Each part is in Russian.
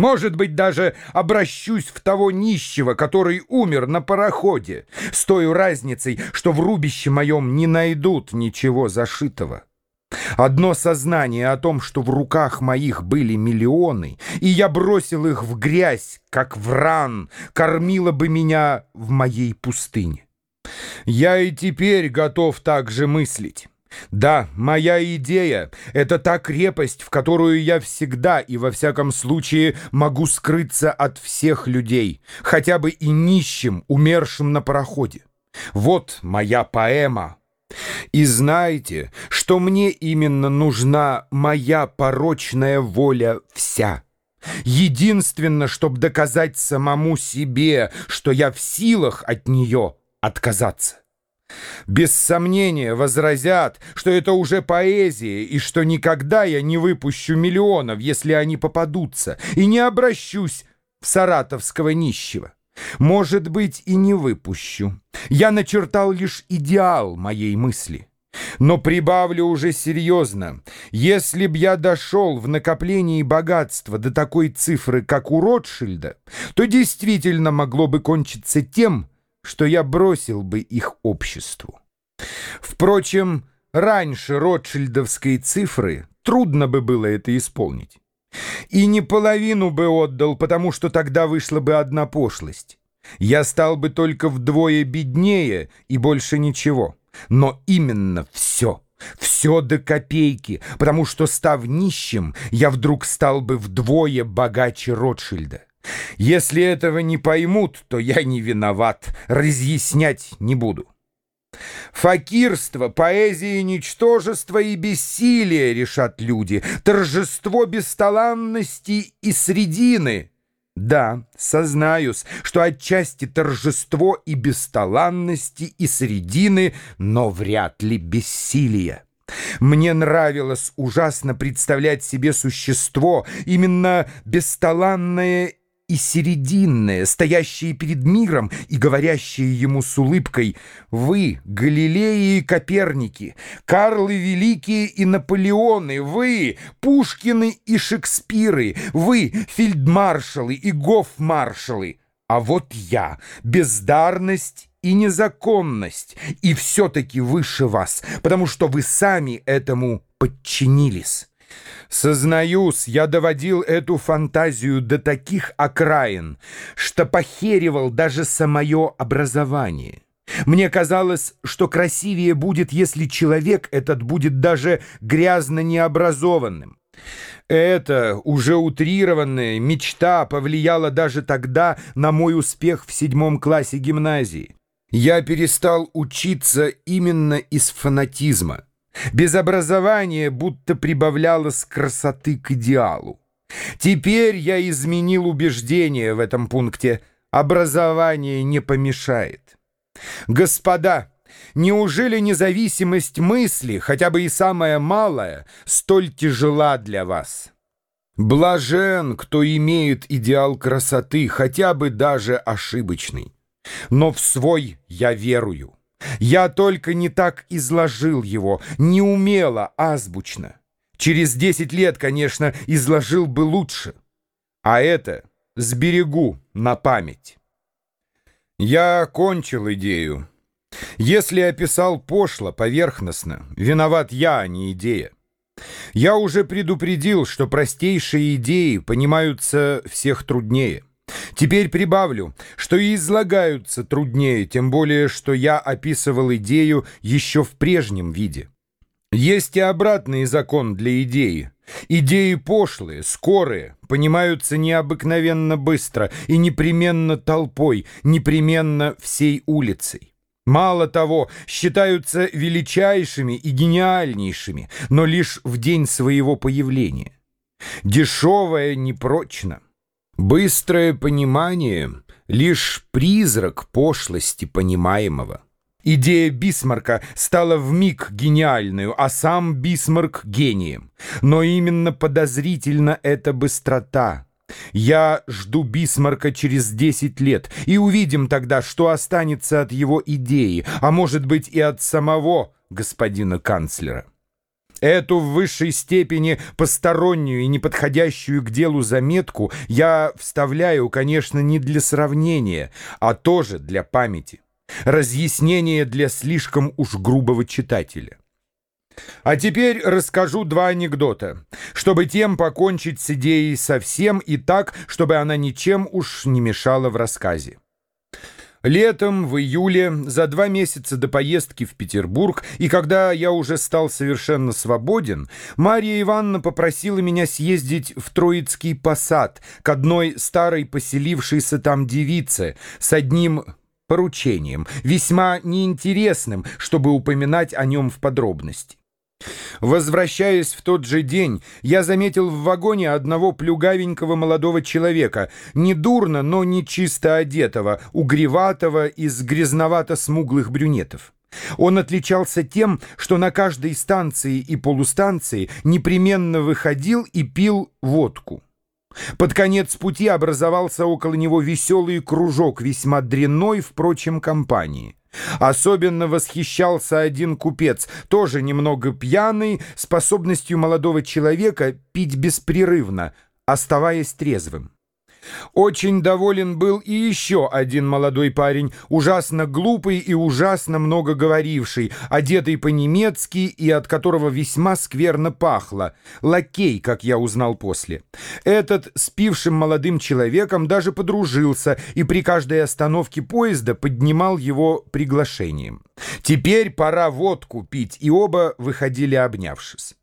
Может быть, даже обращусь в того нищего, который умер на пароходе, с той разницей, что в рубище моем не найдут ничего зашитого. Одно сознание о том, что в руках моих были миллионы, и я бросил их в грязь, как в ран, кормило бы меня в моей пустыне. Я и теперь готов так же мыслить. Да, моя идея — это та крепость, в которую я всегда и во всяком случае могу скрыться от всех людей, хотя бы и нищим, умершим на пароходе. Вот моя поэма. И знайте, что мне именно нужна моя порочная воля вся. Единственно, чтобы доказать самому себе, что я в силах от нее отказаться. Без сомнения возразят, что это уже поэзия, и что никогда я не выпущу миллионов, если они попадутся, и не обращусь в саратовского нищего. Может быть, и не выпущу. Я начертал лишь идеал моей мысли. Но прибавлю уже серьезно. Если б я дошел в накоплении богатства до такой цифры, как у Ротшильда, то действительно могло бы кончиться тем, что я бросил бы их обществу. Впрочем, раньше Ротшильдовской цифры трудно бы было это исполнить. И не половину бы отдал, потому что тогда вышла бы одна пошлость. Я стал бы только вдвое беднее и больше ничего. Но именно все, все до копейки, потому что, став нищим, я вдруг стал бы вдвое богаче Ротшильда. Если этого не поймут, то я не виноват, разъяснять не буду. Факирство, поэзия, ничтожество и бессилие, решат люди, торжество бесталанности и средины. Да, сознаюсь, что отчасти торжество и бесталанности и средины, но вряд ли бессилие. Мне нравилось ужасно представлять себе существо, именно бесталанное и серединное, стоящее перед миром и говорящее ему с улыбкой «Вы, Галилеи и Коперники, Карлы Великие и Наполеоны, вы, Пушкины и Шекспиры, вы, фельдмаршалы и гофмаршалы, а вот я, бездарность и незаконность, и все-таки выше вас, потому что вы сами этому подчинились». Сознаюсь, я доводил эту фантазию до таких окраин, что похеривал даже самое образование. Мне казалось, что красивее будет, если человек этот будет даже грязно необразованным. Эта уже утрированная мечта повлияла даже тогда на мой успех в седьмом классе гимназии. Я перестал учиться именно из фанатизма. Без образования будто прибавлялось красоты к идеалу. Теперь я изменил убеждение в этом пункте. Образование не помешает. Господа, неужели независимость мысли, хотя бы и самая малая, столь тяжела для вас? Блажен, кто имеет идеал красоты, хотя бы даже ошибочный. Но в свой я верую. Я только не так изложил его, не умело, азбучно. Через десять лет, конечно, изложил бы лучше. А это сберегу на память. Я кончил идею. Если описал пошло, поверхностно, виноват я, а не идея. Я уже предупредил, что простейшие идеи понимаются всех труднее. Теперь прибавлю, что и излагаются труднее, тем более, что я описывал идею еще в прежнем виде. Есть и обратный закон для идеи. Идеи пошлые, скорые, понимаются необыкновенно быстро и непременно толпой, непременно всей улицей. Мало того, считаются величайшими и гениальнейшими, но лишь в день своего появления. Дешевое непрочно. Быстрое понимание — лишь призрак пошлости понимаемого. Идея Бисмарка стала вмиг гениальною, а сам Бисмарк — гением. Но именно подозрительно эта быстрота. Я жду Бисмарка через 10 лет, и увидим тогда, что останется от его идеи, а может быть и от самого господина канцлера. Эту в высшей степени постороннюю и неподходящую к делу заметку я вставляю, конечно, не для сравнения, а тоже для памяти. Разъяснение для слишком уж грубого читателя. А теперь расскажу два анекдота, чтобы тем покончить с идеей совсем и так, чтобы она ничем уж не мешала в рассказе. Летом, в июле, за два месяца до поездки в Петербург, и когда я уже стал совершенно свободен, Марья Ивановна попросила меня съездить в Троицкий посад к одной старой поселившейся там девице с одним поручением, весьма неинтересным, чтобы упоминать о нем в подробности. Возвращаясь в тот же день, я заметил в вагоне одного плюгавенького молодого человека, недурно, но не чисто одетого, угреватого из грязновато-смуглых брюнетов. Он отличался тем, что на каждой станции и полустанции непременно выходил и пил водку. Под конец пути образовался около него веселый кружок, весьма дрянной, впрочем, компании. Особенно восхищался один купец, тоже немного пьяный, способностью молодого человека пить беспрерывно, оставаясь трезвым. Очень доволен был и еще один молодой парень, ужасно глупый и ужасно много говоривший, одетый по-немецки и от которого весьма скверно пахло. Лакей, как я узнал после. Этот с пившим молодым человеком даже подружился и при каждой остановке поезда поднимал его приглашением. Теперь пора водку пить, и оба выходили обнявшись.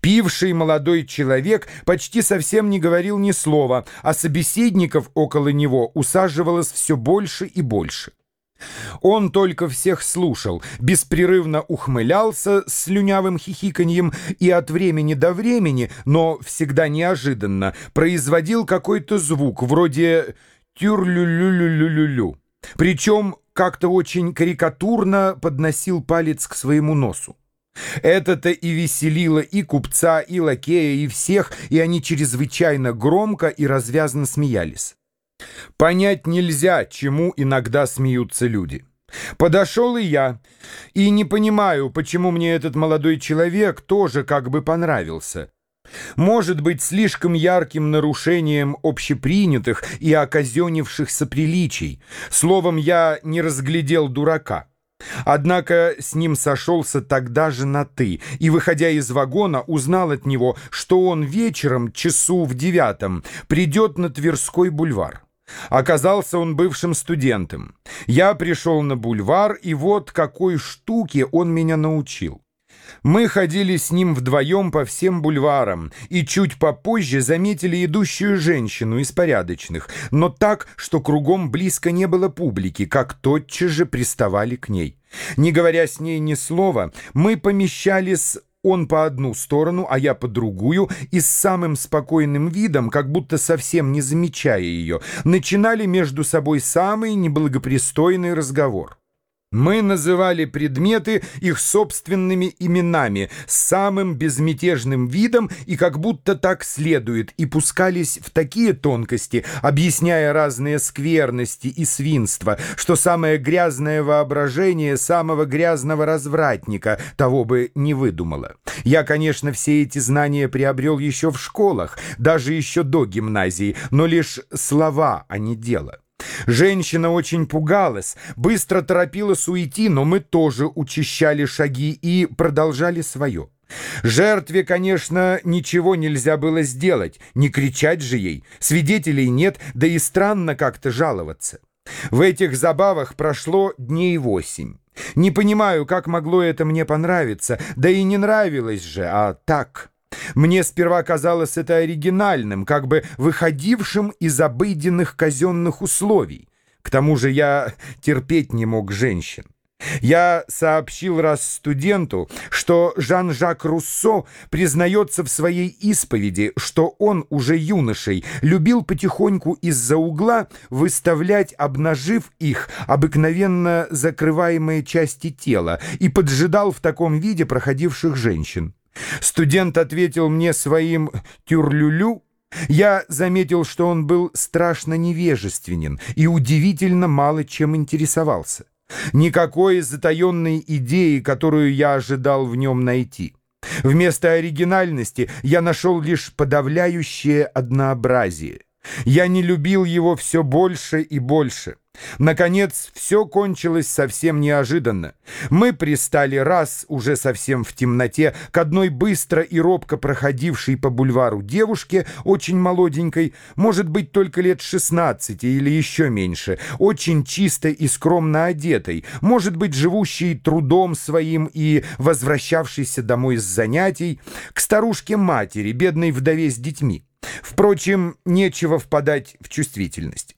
Пивший молодой человек почти совсем не говорил ни слова, а собеседников около него усаживалось все больше и больше. Он только всех слушал, беспрерывно ухмылялся с слюнявым хихиканьем и от времени до времени, но всегда неожиданно, производил какой-то звук вроде «тюр-лю-лю-лю-лю-лю». Причем как-то очень карикатурно подносил палец к своему носу. Это-то и веселило и купца, и лакея, и всех, и они чрезвычайно громко и развязно смеялись. Понять нельзя, чему иногда смеются люди. Подошел и я, и не понимаю, почему мне этот молодой человек тоже как бы понравился. Может быть, слишком ярким нарушением общепринятых и оказенившихся приличий. Словом, я не разглядел дурака. Однако с ним сошелся тогда же на «ты» и, выходя из вагона, узнал от него, что он вечером, часу в девятом, придет на Тверской бульвар. Оказался он бывшим студентом. Я пришел на бульвар, и вот какой штуке он меня научил. Мы ходили с ним вдвоем по всем бульварам и чуть попозже заметили идущую женщину из порядочных, но так, что кругом близко не было публики, как тотчас же приставали к ней. Не говоря с ней ни слова, мы помещались он по одну сторону, а я по другую, и с самым спокойным видом, как будто совсем не замечая ее, начинали между собой самый неблагопристойный разговор. Мы называли предметы их собственными именами, самым безмятежным видом и как будто так следует, и пускались в такие тонкости, объясняя разные скверности и свинства, что самое грязное воображение самого грязного развратника того бы не выдумало. Я, конечно, все эти знания приобрел еще в школах, даже еще до гимназии, но лишь слова, а не дело. Женщина очень пугалась, быстро торопилась уйти, но мы тоже учащали шаги и продолжали свое. Жертве, конечно, ничего нельзя было сделать, не кричать же ей, свидетелей нет, да и странно как-то жаловаться. В этих забавах прошло дней восемь. Не понимаю, как могло это мне понравиться, да и не нравилось же, а так... Мне сперва казалось это оригинальным, как бы выходившим из обыденных казенных условий. К тому же я терпеть не мог женщин. Я сообщил раз студенту, что Жан-Жак Руссо признается в своей исповеди, что он уже юношей любил потихоньку из-за угла выставлять, обнажив их, обыкновенно закрываемые части тела, и поджидал в таком виде проходивших женщин. Студент ответил мне своим тюрлюлю. Я заметил, что он был страшно невежественен и удивительно мало чем интересовался. Никакой затаенной идеи, которую я ожидал в нем найти. Вместо оригинальности я нашел лишь подавляющее однообразие. Я не любил его все больше и больше. Наконец, все кончилось совсем неожиданно. Мы пристали раз, уже совсем в темноте, к одной быстро и робко проходившей по бульвару девушке, очень молоденькой, может быть, только лет 16 или еще меньше, очень чисто и скромно одетой, может быть, живущей трудом своим и возвращавшейся домой с занятий, к старушке-матери, бедной вдове с детьми. Впрочем, нечего впадать в чувствительность.